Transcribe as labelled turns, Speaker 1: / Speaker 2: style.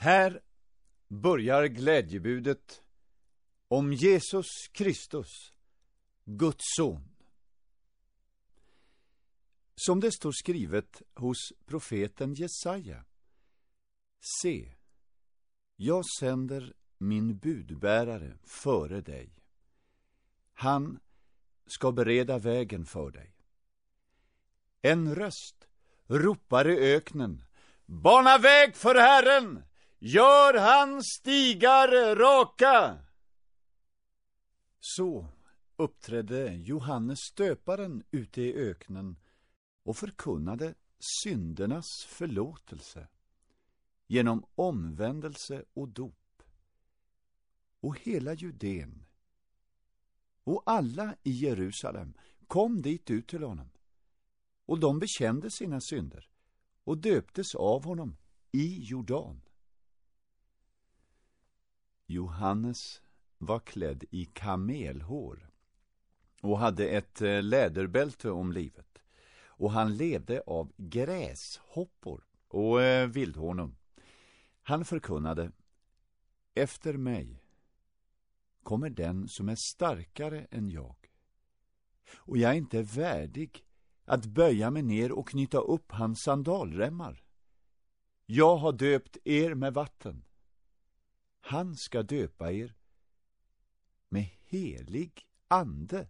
Speaker 1: Här börjar glädjebudet om Jesus Kristus, Guds son. Som det står skrivet hos profeten Jesaja. Se, jag sänder min budbärare före dig. Han ska bereda vägen för dig. En röst ropar i öknen. Bana väg för Herren! Gör hans stigar raka! Så uppträdde Johannes stöparen ute i öknen och förkunnade syndernas förlåtelse genom omvändelse och dop. Och hela Judeen och alla i Jerusalem kom dit ut till honom. Och de bekände sina synder och döptes av honom i Jordan. Johannes var klädd i kamelhår och hade ett eh, läderbälte om livet. Och han levde av gräshoppor och eh, vildhonung. Han förkunnade Efter mig kommer den som är starkare än jag. Och jag är inte värdig att böja mig ner och knyta upp hans sandalremmar. Jag har döpt er med vatten. Han ska döpa er med helig ande.